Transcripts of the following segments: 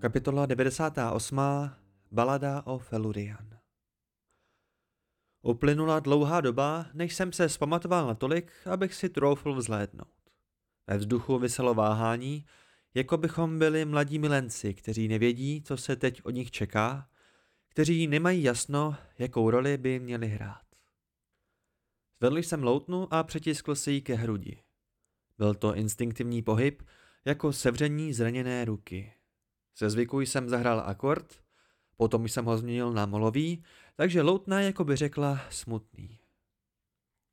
Kapitola 98. Balada o Felurian Uplynula dlouhá doba, než jsem se zpamatoval natolik, abych si troufl vzlédnout. Ve vzduchu vyselo váhání, jako bychom byli mladí milenci, kteří nevědí, co se teď od nich čeká, kteří nemají jasno, jakou roli by měli hrát. Zvedl jsem loutnu a přetiskl si ji ke hrudi. Byl to instinktivní pohyb, jako sevření zraněné ruky. Ze zvyku jsem zahrál akord, potom jsem ho změnil na molový, takže loutna jako by řekla smutný.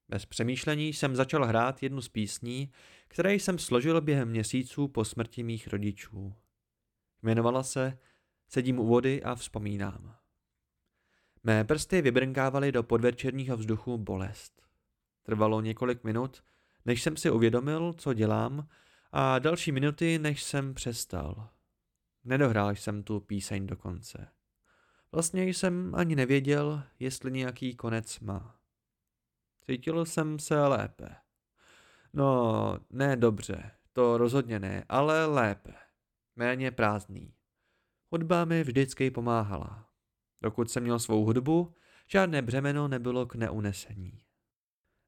Bez přemýšlení jsem začal hrát jednu z písní, které jsem složil během měsíců po smrti mých rodičů. Jmenovala se Sedím u vody a vzpomínám. Mé prsty vybrnkávaly do podvečerního vzduchu bolest. Trvalo několik minut, než jsem si uvědomil, co dělám, a další minuty, než jsem přestal. Nedohrál jsem tu píseň do konce. Vlastně jsem ani nevěděl, jestli nějaký konec má. Cítil jsem se lépe. No, ne dobře, to rozhodně ne, ale lépe. Méně prázdný. Hudba mi vždycky pomáhala. Dokud jsem měl svou hudbu, žádné břemeno nebylo k neunesení.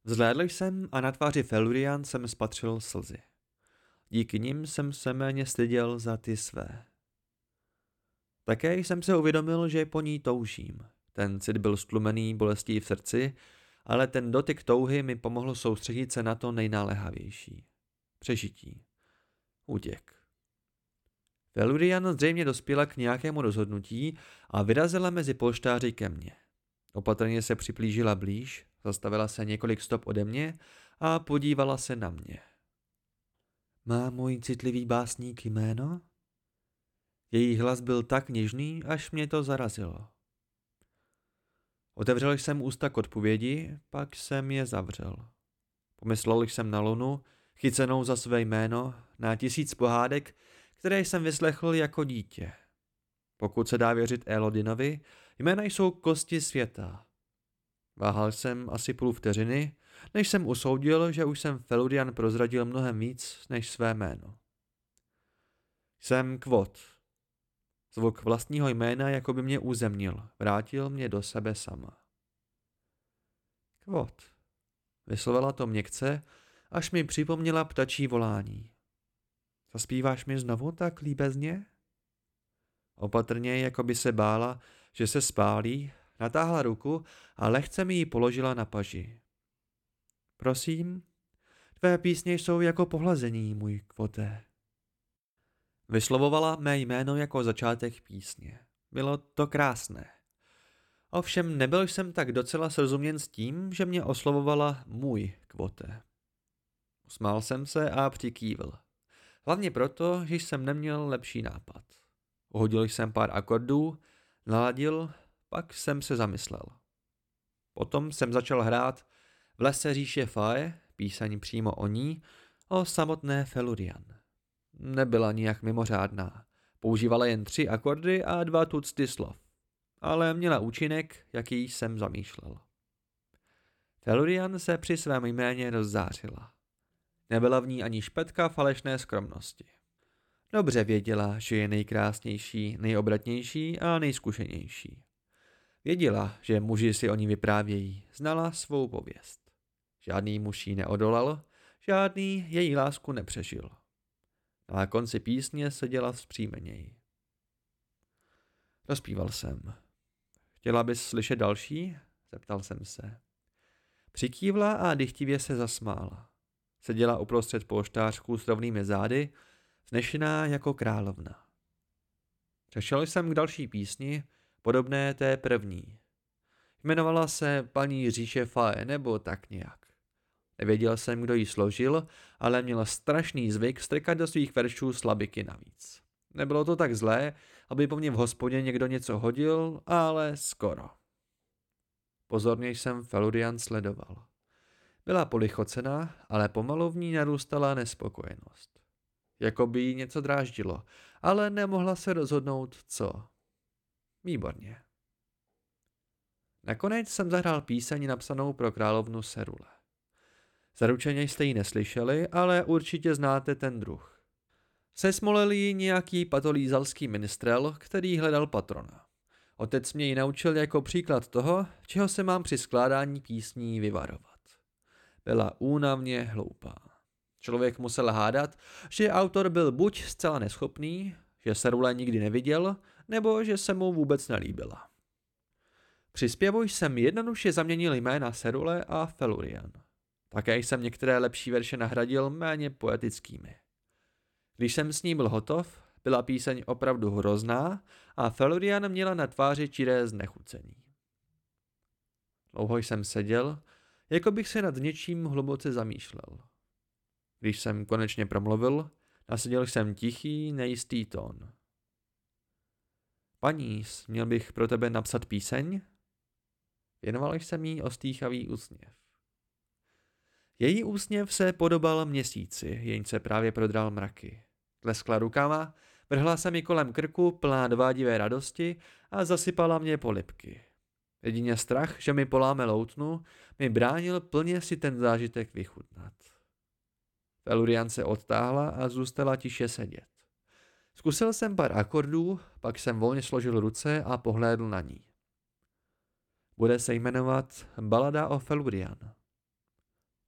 Vzhlédl jsem a na tváři Felurian jsem spatřil slzy. Díky nim jsem se méně styděl za ty své. Také jsem se uvědomil, že po ní toužím. Ten cit byl stlumený bolestí v srdci, ale ten dotyk touhy mi pomohl soustředit se na to nejnáléhavější. Přežití. Útěk. Felurian zřejmě dospěla k nějakému rozhodnutí a vyrazila mezi polštáři ke mně. Opatrně se připlížila blíž, zastavila se několik stop ode mě a podívala se na mě. Má můj citlivý básník jméno? Její hlas byl tak něžný, až mě to zarazilo. Otevřel jsem ústa k odpovědi, pak jsem je zavřel. Pomyslel jsem na Lunu, chycenou za své jméno, na tisíc pohádek, které jsem vyslechl jako dítě. Pokud se dá věřit Elodinovi, jména jsou kosti světa. Váhal jsem asi půl vteřiny, než jsem usoudil, že už jsem Feludian prozradil mnohem víc než své jméno. Jsem Kvot, Zvuk vlastního jména jako by mě uzemnil, vrátil mě do sebe sama. Kvot. Vyslovila to měkce, až mi připomněla ptačí volání. Zaspíváš mi znovu tak líbezně? Opatrně, jako by se bála, že se spálí, natáhla ruku a lehce mi ji položila na paži. Prosím, tvé písně jsou jako pohlazení, můj kvoté. Vyslovovala mé jméno jako začátek písně. Bylo to krásné. Ovšem nebyl jsem tak docela srozuměn s tím, že mě oslovovala můj kvote. Usmál jsem se a přikývil. Hlavně proto, že jsem neměl lepší nápad. Uhodil jsem pár akordů, naladil, pak jsem se zamyslel. Potom jsem začal hrát v lese říše Fae, písaní přímo o ní, o samotné Felurian nebyla nijak mimořádná. Používala jen tři akordy a dva tucty slov. Ale měla účinek, jaký jsem zamýšlel. Felurian se při svém jméně rozzářila. Nebyla v ní ani špetka falešné skromnosti. Dobře věděla, že je nejkrásnější, nejobratnější a nejzkušenější. Věděla, že muži si o ní vyprávějí, znala svou pověst. Žádný muž jí neodolal, žádný její lásku nepřežil. Na konci písně seděla vzpřímeněji. Rozpíval jsem. Chtěla bys slyšet další? Zeptal jsem se. Přikývla a dychtivě se zasmála. Seděla uprostřed polštářku s rovnými zády, vznešená jako královna. Přešel jsem k další písni, podobné té první. Jmenovala se paní Říše Fae nebo tak nějak. Nevěděl jsem, kdo ji složil, ale měl strašný zvyk strkat do svých veršů slabiky navíc. Nebylo to tak zlé, aby po mně v hospodě někdo něco hodil, ale skoro. Pozorně jsem Felurian sledoval. Byla polichocená, ale pomalu v ní narůstala nespokojenost. Jako by jí něco dráždilo, ale nemohla se rozhodnout, co. Výborně. Nakonec jsem zahrál píseň napsanou pro královnu Serule. Zaručeně jste ji neslyšeli, ale určitě znáte ten druh. Sesmolil ji nějaký patolízalský ministrel, který hledal patrona. Otec mě ji naučil jako příklad toho, čeho se mám při skládání písní vyvarovat. Byla únavně hloupá. Člověk musel hádat, že autor byl buď zcela neschopný, že Serule nikdy neviděl, nebo že se mu vůbec nelíbila. Při zpěvu jsem jednoduše zaměnil jména Serule a Felurian. Také jsem některé lepší verše nahradil méně poetickými. Když jsem s ní byl hotov, byla píseň opravdu hrozná a Felurian měla na tváři čiré znechucení. Dlouho jsem seděl, jako bych se nad něčím hluboce zamýšlel. Když jsem konečně promluvil, naseděl jsem tichý, nejistý tón. Paní, měl bych pro tebe napsat píseň? Věnoval jsem jí ostýchavý úsměv. Její úsměv se podobal měsíci, jenž se právě prodral mraky. Tleskla rukama, vrhla se mi kolem krku plná dvádivé radosti a zasypala mě polipky. Jedině strach, že mi poláme loutnu, mi bránil plně si ten zážitek vychutnat. Felurian se odtáhla a zůstala tiše sedět. Zkusil jsem pár akordů, pak jsem volně složil ruce a pohlédl na ní. Bude se jmenovat Balada o Felurian.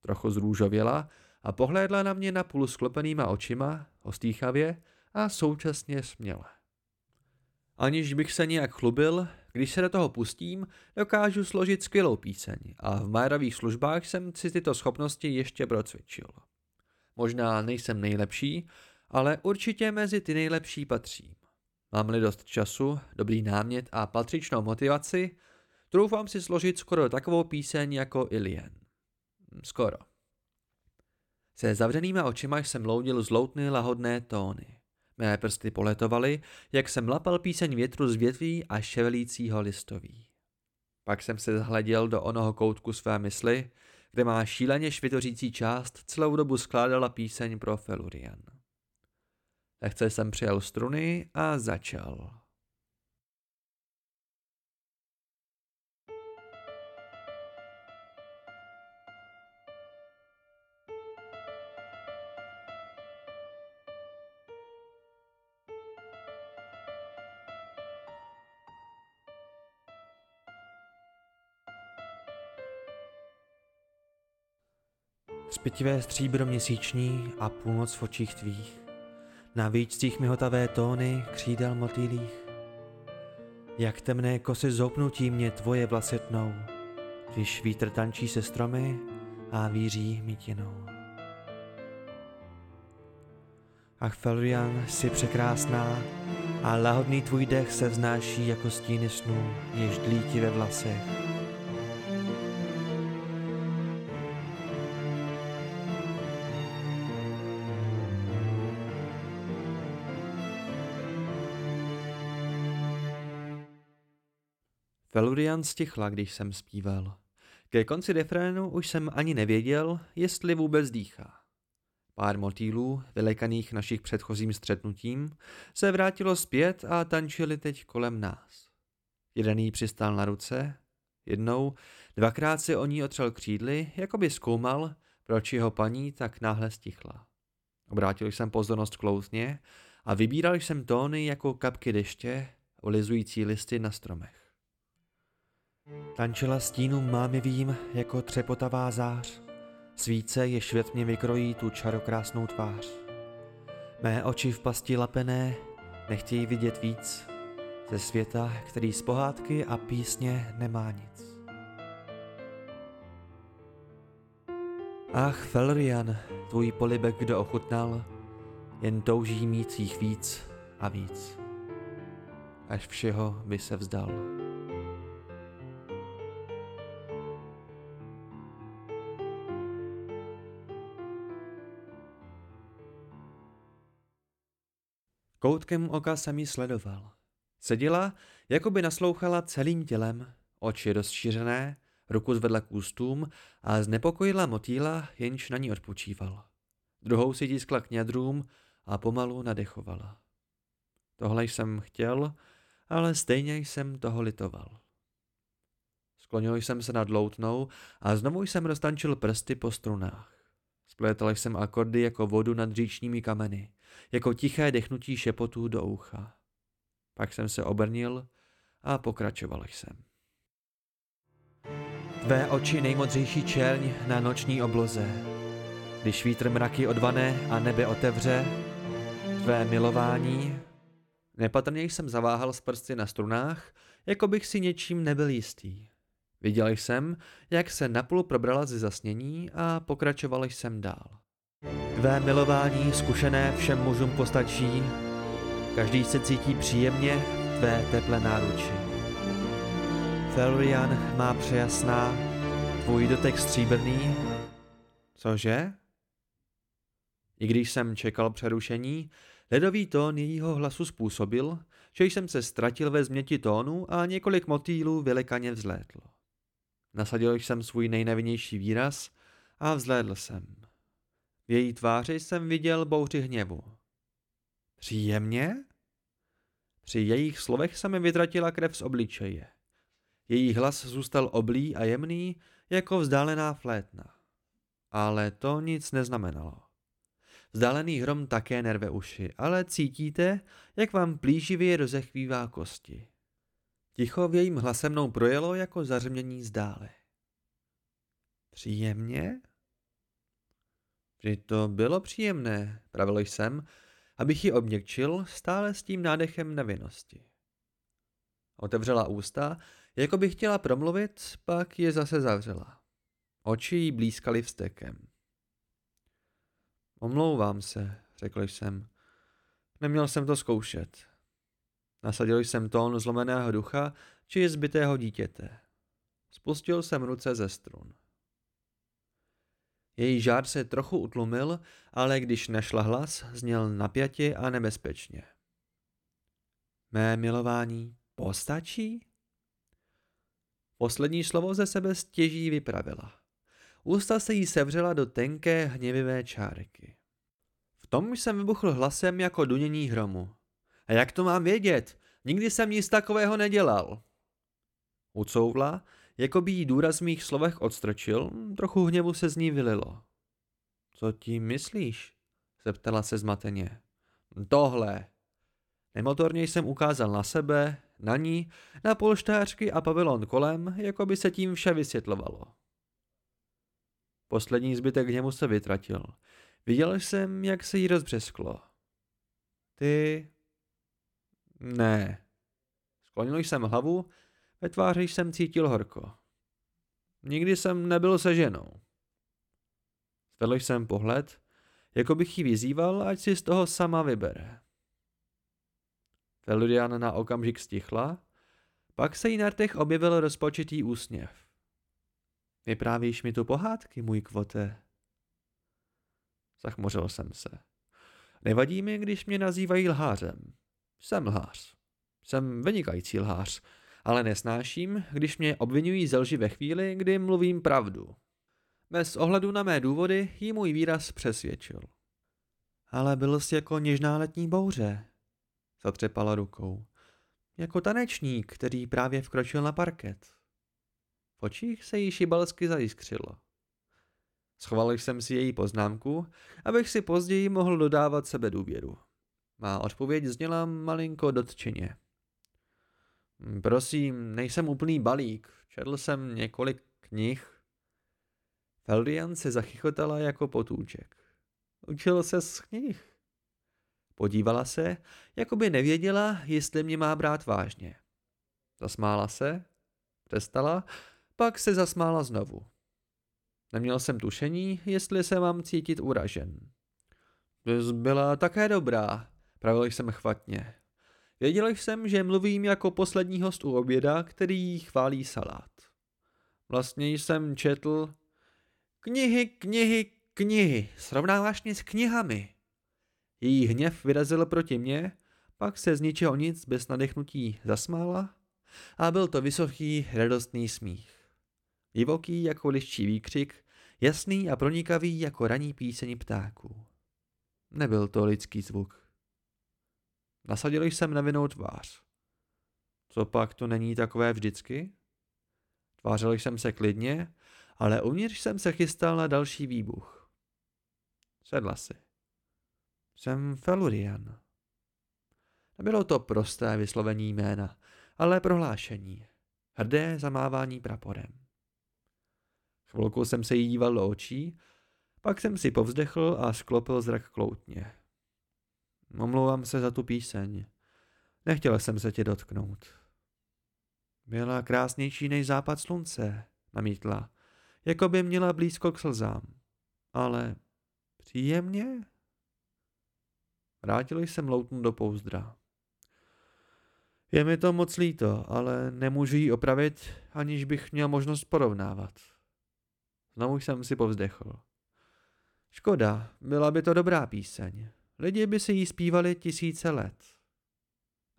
Trochu zrůžověla a pohlédla na mě napůl sklopenýma očima, ostýchavě a současně směle. Aniž bych se nějak chlubil, když se do toho pustím, dokážu složit skvělou píseň a v Majerových službách jsem si tyto schopnosti ještě procvičil. Možná nejsem nejlepší, ale určitě mezi ty nejlepší patřím. Mám-li dost času, dobrý námět a patřičnou motivaci, troufám si složit skoro takovou píseň jako Ilien. Skoro. Se zavřenýma očima jsem loudil zloutny lahodné tóny. Mé prsty poletovaly, jak jsem lapal píseň větru z větví a ševelícího listoví. Pak jsem se zhleděl do onoho koutku své mysli, kde má šíleně švitořící část celou dobu skládala píseň pro Felurian. Lehce jsem přijel struny a začal. Zpětivé stříbro měsíční a půlnoc v očích tvých, na výčcích mihotavé tóny křídel motýlích. Jak temné kosy zoupnutí mě tvoje vlasy tnou, když vítr tančí se stromy a víří mítinou. Ach, Felrian, jsi překrásná a lahodný tvůj dech se vznáší jako stíny snů, jež dlí ti ve vlasech. Felurian stichla, když jsem zpíval. Ke konci refrénu už jsem ani nevěděl, jestli vůbec dýchá. Pár motýlů, vylekaných našich předchozím střetnutím, se vrátilo zpět a tančili teď kolem nás. Jeden jí přistál na ruce, jednou, dvakrát se o ní otřel křídly, jako by zkoumal, proč jeho paní tak náhle stichla. Obrátil jsem pozornost klouzně a vybíral jsem tóny jako kapky deště, olizující listy na stromech. Tančila stínu mámivým jako třepotavá zář. Svíce je švětně vykrojí tu čarokrásnou tvář. Mé oči v pasti lapené nechtějí vidět víc ze světa, který z pohádky a písně nemá nic. Ach, Felrian, tvůj polibek kdo ochutnal, jen touží mít jich víc a víc. Až všeho by se vzdal. Koutkem oka jsem ji sledoval. Seděla, jako by naslouchala celým tělem, oči rozšířené, ruku zvedla k ústům a znepokojila motýla, jenž na ní odpočíval. Druhou si tiskla k ňadrům a pomalu nadechovala. Tohle jsem chtěl ale stejně jsem toho litoval. Sklonil jsem se nad loutnou a znovu jsem roztančil prsty po strunách. Splétal jsem akordy jako vodu nad říčními kameny, jako tiché dechnutí šepotů do ucha. Pak jsem se obrnil a pokračoval jsem. Tvé oči nejmodřejší čerň na noční obloze. Když vítr mraky odvane a nebe otevře, tvé milování... Nepatrně jsem zaváhal s prsty na strunách, jako bych si něčím nebyl jistý. Viděl jsem, jak se napůl probrala ze zasnění a pokračoval jsem dál. Tvé milování zkušené všem mužům postačí, každý se cítí příjemně v tvé teple náruči. Felurian má přejasná, tvůj dotek stříbrný. Cože? I když jsem čekal přerušení, ledový tón jejího hlasu způsobil, že jsem se ztratil ve změti tónu a několik motýlů vylekaně vzlétlo. Nasadil jsem svůj nejnevinnější výraz a vzlédl jsem. Její tváři jsem viděl bouři hněvu. Příjemně? Při jejich slovech se mi vytratila krev z obličeje. Její hlas zůstal oblý a jemný, jako vzdálená flétna. Ale to nic neznamenalo. Vzdálený hrom také nerve uši, ale cítíte, jak vám plíživě rozechvívá kosti. Ticho v jejím hlase mnou projelo jako zařmění zdále. Příjemně? Vždy to bylo příjemné, pravil jsem, abych ji obměkčil stále s tím nádechem nevinnosti. Otevřela ústa, jako by chtěla promluvit, pak je zase zavřela. Oči jí blízkaly vstekem. Omlouvám se, řekl jsem. Neměl jsem to zkoušet. Nasadil jsem tón zlomeného ducha či zbytého dítěte. Spustil jsem ruce ze strun. Její žár se trochu utlumil, ale když našla hlas, zněl napjatě a nebezpečně. Mé milování postačí? Poslední slovo ze sebe stěží vypravila. Ústa se jí sevřela do tenké hněvivé čárky. V tom jsem vybuchl hlasem jako dunění hromu. A jak to mám vědět? Nikdy jsem nic takového nedělal. Ucouvla, jako by jí důraz v mých slovech odstrčil, trochu hněvu se z ní vylilo. Co tím myslíš? zeptala se zmateně. Tohle. Nemotorně jsem ukázal na sebe, na ní, na polštářky a pavilon kolem, jako by se tím vše vysvětlovalo. Poslední zbytek hněvu se vytratil. Viděl jsem, jak se jí rozbřesklo. Ty ne. Sklonil jsem hlavu, ve tváři jsem cítil horko. Nikdy jsem nebyl se ženou. Zvedl jsem pohled, jako bych ji vyzýval, ať si z toho sama vybere. Felurian na okamžik stichla, pak se jí na rtech objevil rozpočitý úsměv. Vyprávíš mi tu pohádky, můj kvote? Zachmořil jsem se. Nevadí mi, když mě nazývají lhářem. Jsem lhář. Jsem vynikající lhář, ale nesnáším, když mě obvinují ze lži ve chvíli, kdy mluvím pravdu. Bez ohledu na mé důvody jí můj výraz přesvědčil. Ale byl jsi jako něžná letní bouře, zatřepala rukou. Jako tanečník, který právě vkročil na parket. V očích se jí šibalsky zajiskřilo. Schoval jsem si její poznámku, abych si později mohl dodávat sebe důvěru. Má odpověď zněla malinko dotčeně. Hm, prosím, nejsem úplný balík. Četl jsem několik knih. Feldian se zachychotala jako potůček. Učil se z knih. Podívala se, jako by nevěděla, jestli mě má brát vážně. Zasmála se, přestala, pak se zasmála znovu. Neměl jsem tušení, jestli se mám cítit uražen. Byla také dobrá, Pravil jsem chvatně. Věděl jsem, že mluvím jako poslední host u oběda, který chválí salát. Vlastně jsem četl knihy, knihy, knihy, srovnáváš mě s knihami. Její hněv vyrazil proti mně, pak se z ničeho nic bez nadechnutí zasmála a byl to vysoký, radostný smích. Divoký jako liščí výkřik, jasný a pronikavý jako raní píseň ptáků. Nebyl to lidský zvuk. Nasadil jsem nevinnou tvář. Co pak to není takové vždycky? Tvářil jsem se klidně, ale uvnitř jsem se chystal na další výbuch. Sedla si. Jsem Felurian. Nebylo to prosté vyslovení jména, ale prohlášení. Hrdé zamávání praporem. Chvilku jsem se jí díval do očí, pak jsem si povzdechl a sklopil zrak kloutně. Omlouvám se za tu píseň. Nechtěl jsem se tě dotknout. Byla krásnější než západ slunce, namítla, jako by měla blízko k slzám. Ale příjemně? Vrátil jsem loutnu do pouzdra. Je mi to moc líto, ale nemůžu ji opravit, aniž bych měl možnost porovnávat. Znovu jsem si povzdechl. Škoda, byla by to dobrá píseň. Lidi by si ji zpívali tisíce let.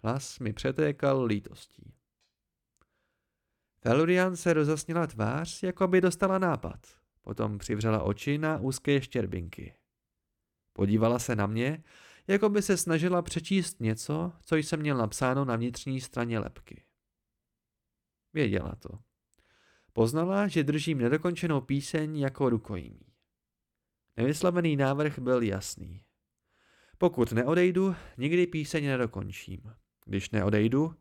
Hlas mi přetékal lítostí. Felurian se rozasnila tvář, jako by dostala nápad. Potom přivřela oči na úzké štěrbinky. Podívala se na mě, jako by se snažila přečíst něco, co jsem měl napsáno na vnitřní straně lepky. Věděla to. Poznala, že držím nedokončenou píseň jako rukojmí. Nevyslovený návrh byl jasný. Pokud neodejdu, nikdy píseň nedokončím. Když neodejdu,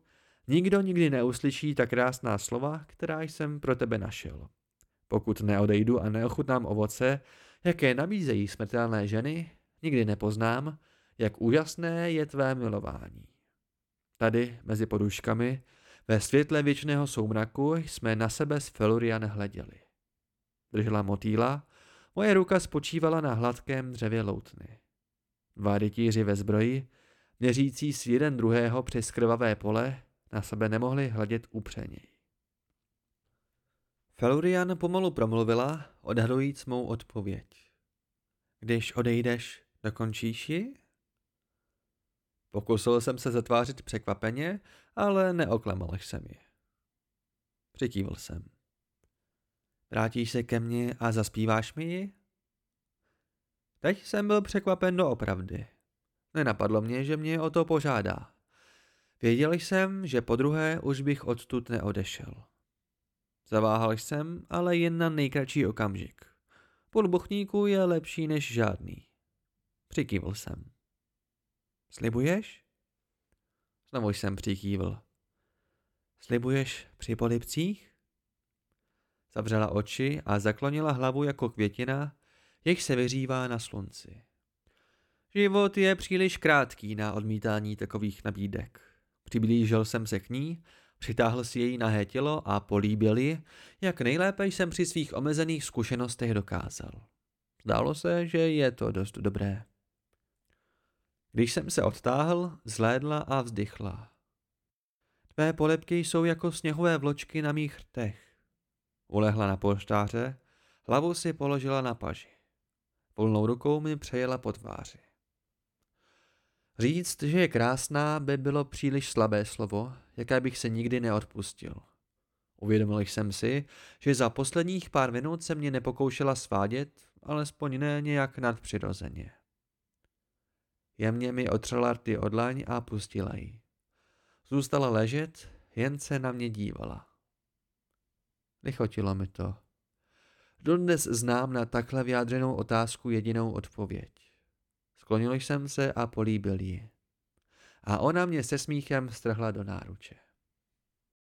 nikdo nikdy neuslyší ta krásná slova, která jsem pro tebe našel. Pokud neodejdu a neochutnám ovoce, jaké nabízejí smrtelné ženy, nikdy nepoznám, jak úžasné je tvé milování. Tady, mezi poduškami, ve světle věčného soumraku jsme na sebe s Felurian hleděli. Držela motýla, moje ruka spočívala na hladkém dřevě loutny. Dva rytíři ve zbroji, měřící s jeden druhého přes krvavé pole, na sebe nemohli hledět upřeněji. Felurian pomalu promluvila, odhadujíc mou odpověď. Když odejdeš, dokončíš ji? Pokusil jsem se zatvářit překvapeně, ale neoklemal jsem ji. Přikývil jsem. Vrátíš se ke mně a zaspíváš mi ji? Teď jsem byl překvapen doopravdy. Nenapadlo mě, že mě o to požádá. Věděl jsem, že po druhé už bych odtud neodešel. Zaváhal jsem, ale jen na nejkratší okamžik. Půl buchníku je lepší než žádný. Přikývil jsem. Slibuješ? Znovu jsem přikývl. Slibuješ při polipcích? Zavřela oči a zaklonila hlavu jako květina, jež se vyřívá na slunci. Život je příliš krátký na odmítání takových nabídek. Přiblížil jsem se k ní, přitáhl si její nahé tělo a políbil ji, jak nejlépe jsem při svých omezených zkušenostech dokázal. Zdálo se, že je to dost dobré. Když jsem se odtáhl, zhlédla a vzdychla. Tvé polepky jsou jako sněhové vločky na mých rtech. Ulehla na polštáře, hlavu si položila na paži. Volnou rukou mi přejela po tváři. Říct, že je krásná, by bylo příliš slabé slovo, jaké bych se nikdy neodpustil. Uvědomil jsem si, že za posledních pár minut se mě nepokoušela svádět, alespoň ne nějak nadpřirozeně. Jemně mi otřela rty odlaň a pustila ji. Zůstala ležet, jen se na mě dívala. Nechotilo mi to. Dodnes znám na takhle vyjádřenou otázku jedinou odpověď. Sklonil jsem se a políbil ji. A ona mě se smíchem strhla do náruče.